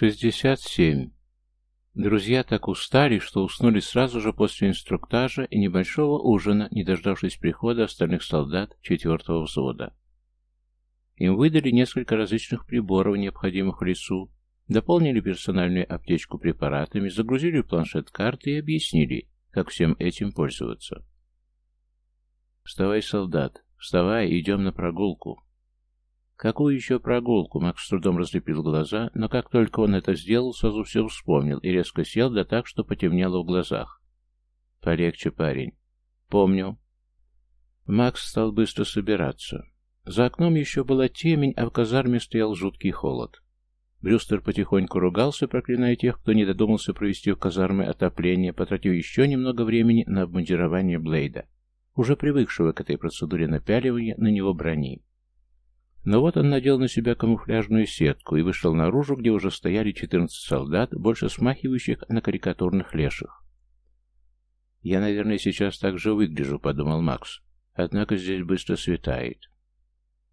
67. Друзья так устали, что уснули сразу же после инструктажа и небольшого ужина, не дождавшись прихода остальных солдат четвертого взвода. Им выдали несколько различных приборов, необходимых в лесу, дополнили персональную аптечку препаратами, загрузили планшет карты и объяснили, как всем этим пользоваться. «Вставай, солдат, вставай, идем на прогулку», Какую еще прогулку? Макс с трудом разлепил глаза, но как только он это сделал, сразу все вспомнил и резко сел, да так, что потемнело в глазах. Полегче, парень. Помню. Макс стал быстро собираться. За окном еще была темень, а в казарме стоял жуткий холод. Брюстер потихоньку ругался, проклиная тех, кто не додумался провести в казарме отопление, потратив еще немного времени на обмундирование Блейда, уже привыкшего к этой процедуре напяливания на него брони. Но вот он надел на себя камуфляжную сетку и вышел наружу, где уже стояли 14 солдат, больше смахивающих на карикатурных леших. «Я, наверное, сейчас так же выгляжу», — подумал Макс. «Однако здесь быстро светает».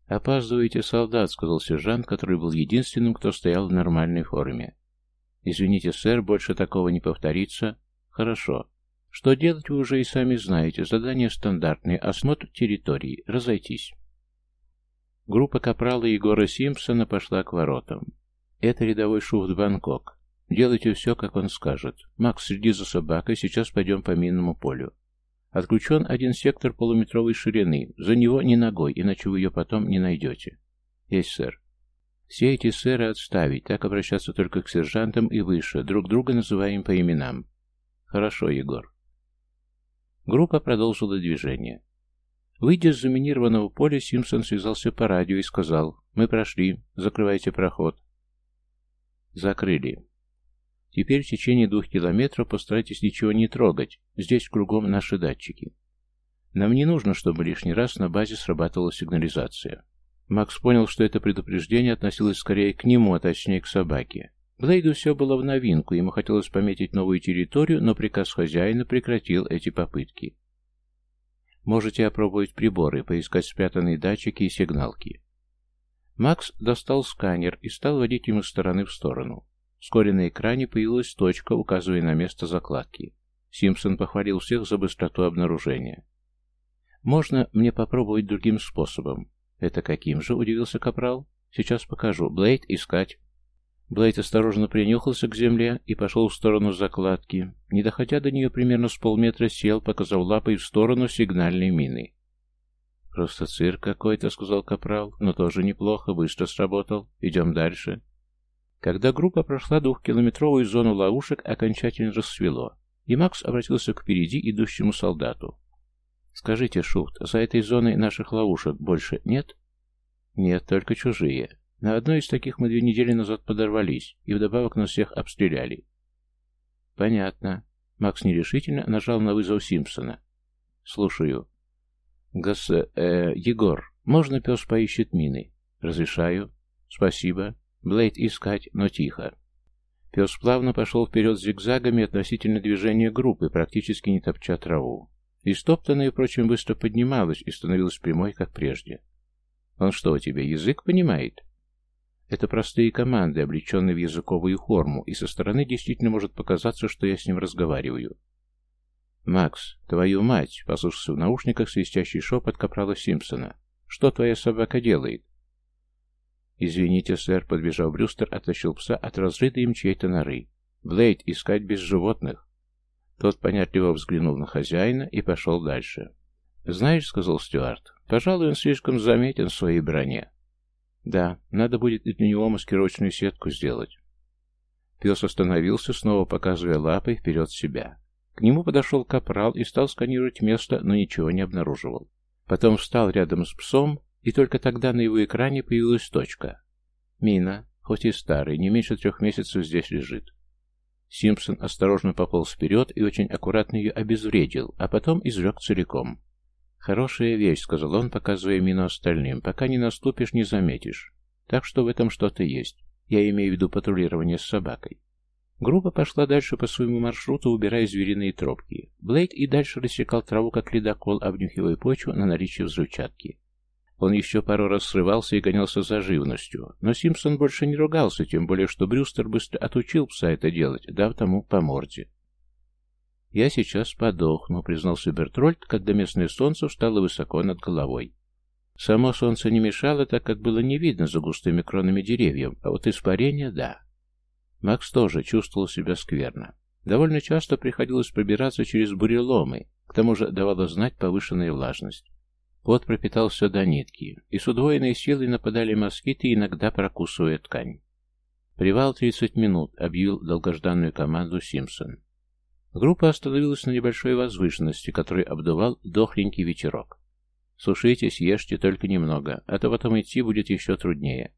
«Опаздываете, солдат», — сказал сержант, который был единственным, кто стоял в нормальной форме. «Извините, сэр, больше такого не повторится». «Хорошо. Что делать вы уже и сами знаете. Задание стандартное. Осмотр территории. Разойтись». Группа капрала Егора Симпсона пошла к воротам. Это рядовой шуфт Бангкок. Делайте все, как он скажет. Макс, следи за собакой, сейчас пойдем по минному полю. Отключен один сектор полуметровой ширины. За него ни ногой, иначе вы ее потом не найдете. Есть, сэр. Все эти сэры отставить, так обращаться только к сержантам и выше, друг друга называем по именам. Хорошо, Егор. Группа продолжила движение. Выйдя с заминированного поля, Симпсон связался по радио и сказал «Мы прошли, закрывайте проход». Закрыли. Теперь в течение двух километров постарайтесь ничего не трогать, здесь кругом наши датчики. Нам не нужно, чтобы лишний раз на базе срабатывала сигнализация. Макс понял, что это предупреждение относилось скорее к нему, а точнее к собаке. Блейду все было в новинку, ему хотелось пометить новую территорию, но приказ хозяина прекратил эти попытки. Можете опробовать приборы, поискать спрятанные датчики и сигналки. Макс достал сканер и стал водить ему из стороны в сторону. Вскоре на экране появилась точка, указывая на место закладки. Симпсон похвалил всех за быстроту обнаружения. «Можно мне попробовать другим способом?» «Это каким же?» — удивился Капрал. «Сейчас покажу. Блейд искать». Блейд осторожно принюхался к земле и пошел в сторону закладки. Не доходя до нее примерно с полметра, сел, показав лапой в сторону сигнальной мины. «Просто цирк какой-то», — сказал Капрал, — «но тоже неплохо, быстро сработал. Идем дальше». Когда группа прошла двухкилометровую зону ловушек, окончательно рассвело, и Макс обратился к впереди идущему солдату. «Скажите, Шухт, за этой зоной наших ловушек больше нет?» «Нет, только чужие. На одной из таких мы две недели назад подорвались, и вдобавок нас всех обстреляли. Понятно. Макс нерешительно нажал на вызов Симпсона. Слушаю. Гас... Э, Егор, можно пес поищет мины? Разрешаю. Спасибо. Блейд искать, но тихо. Пес плавно пошел вперед зигзагами относительно движения группы, практически не топча траву. Истоптанная, впрочем, быстро поднималась и становилась прямой, как прежде. «Он что, у тебя язык понимает?» Это простые команды, облеченные в языковую форму, и со стороны действительно может показаться, что я с ним разговариваю. «Макс, твою мать!» — послушался в наушниках свистящий шепот капрала Симпсона. «Что твоя собака делает?» «Извините, сэр», — подбежал Брюстер, оттащил пса от разрытой им чьей-то норы. «Блейд, искать без животных!» Тот понятливо взглянул на хозяина и пошел дальше. «Знаешь», — сказал Стюарт, — «пожалуй, он слишком заметен в своей броне. Да, надо будет и для него маскировочную сетку сделать. Пес остановился, снова показывая лапой вперед себя. К нему подошел капрал и стал сканировать место, но ничего не обнаруживал. Потом встал рядом с псом, и только тогда на его экране появилась точка. Мина, хоть и старый, не меньше трех месяцев здесь лежит. Симпсон осторожно пополз вперед и очень аккуратно ее обезвредил, а потом изрек целиком. «Хорошая вещь», — сказал он, показывая мину остальным. «Пока не наступишь, не заметишь. Так что в этом что-то есть. Я имею в виду патрулирование с собакой». Группа пошла дальше по своему маршруту, убирая звериные тропки. Блейд и дальше рассекал траву, как ледокол, обнюхивая почву на наличие взрывчатки. Он еще пару раз срывался и гонялся за живностью, но Симпсон больше не ругался, тем более, что Брюстер быстро отучил пса это делать, дав тому по морде. «Я сейчас подохну», — признался Бертрольд, когда местное солнце встало высоко над головой. Само солнце не мешало, так как было не видно за густыми кронами деревьев, а вот испарение — да. Макс тоже чувствовал себя скверно. Довольно часто приходилось пробираться через буреломы, к тому же давала знать повышенная влажность. Пот пропитался до нитки, и с удвоенной силой нападали москиты, иногда прокусывая ткань. «Привал 30 минут», — объявил долгожданную команду Симпсон. Группа остановилась на небольшой возвышенности, который обдувал дохленький ветерок. «Сушитесь, ешьте только немного, а то потом идти будет еще труднее».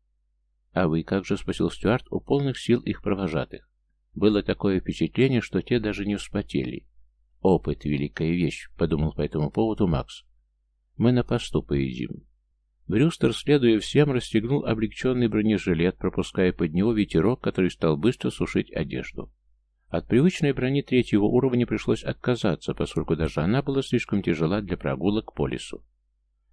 «А вы как же?» — спросил Стюарт у полных сил их провожатых. Было такое впечатление, что те даже не вспотели. «Опыт — великая вещь», — подумал по этому поводу Макс. «Мы на посту поедим». Брюстер, следуя всем, расстегнул облегченный бронежилет, пропуская под него ветерок, который стал быстро сушить одежду. От привычной брони третьего уровня пришлось отказаться, поскольку даже она была слишком тяжела для прогулок по лесу.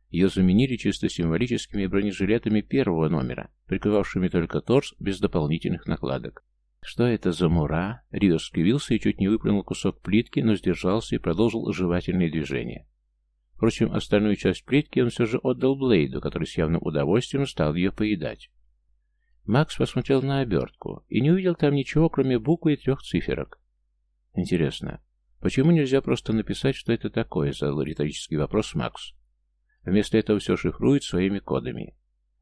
Ее заменили чисто символическими бронежилетами первого номера, прикрывавшими только торс без дополнительных накладок. «Что это за мура?» Рио скривился и чуть не выплюнул кусок плитки, но сдержался и продолжил жевательные движения. Впрочем, остальную часть плитки он все же отдал Блейду, который с явным удовольствием стал ее поедать. Макс посмотрел на обертку и не увидел там ничего, кроме буквы и трех циферок. Интересно, почему нельзя просто написать, что это такое, задал риторический вопрос Макс. Вместо этого все шифрует своими кодами.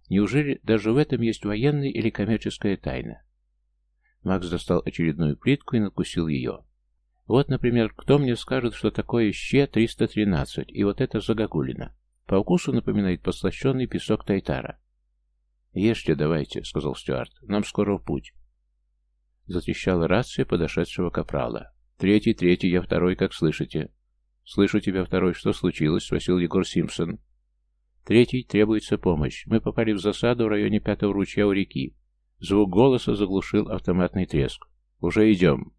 Неужели даже в этом есть военная или коммерческая тайна? Макс достал очередную плитку и накусил ее. Вот, например, кто мне скажет, что такое ЩЕ-313, и вот это загогулина. По вкусу напоминает послащенный песок Тайтара. «Ешьте давайте», — сказал Стюарт. «Нам скоро в путь». Затрещала рация подошедшего капрала. «Третий, третий, я второй, как слышите?» «Слышу тебя, второй. Что случилось?» — спросил Егор Симпсон. «Третий, требуется помощь. Мы попали в засаду в районе пятого ручья у реки. Звук голоса заглушил автоматный треск. «Уже идем».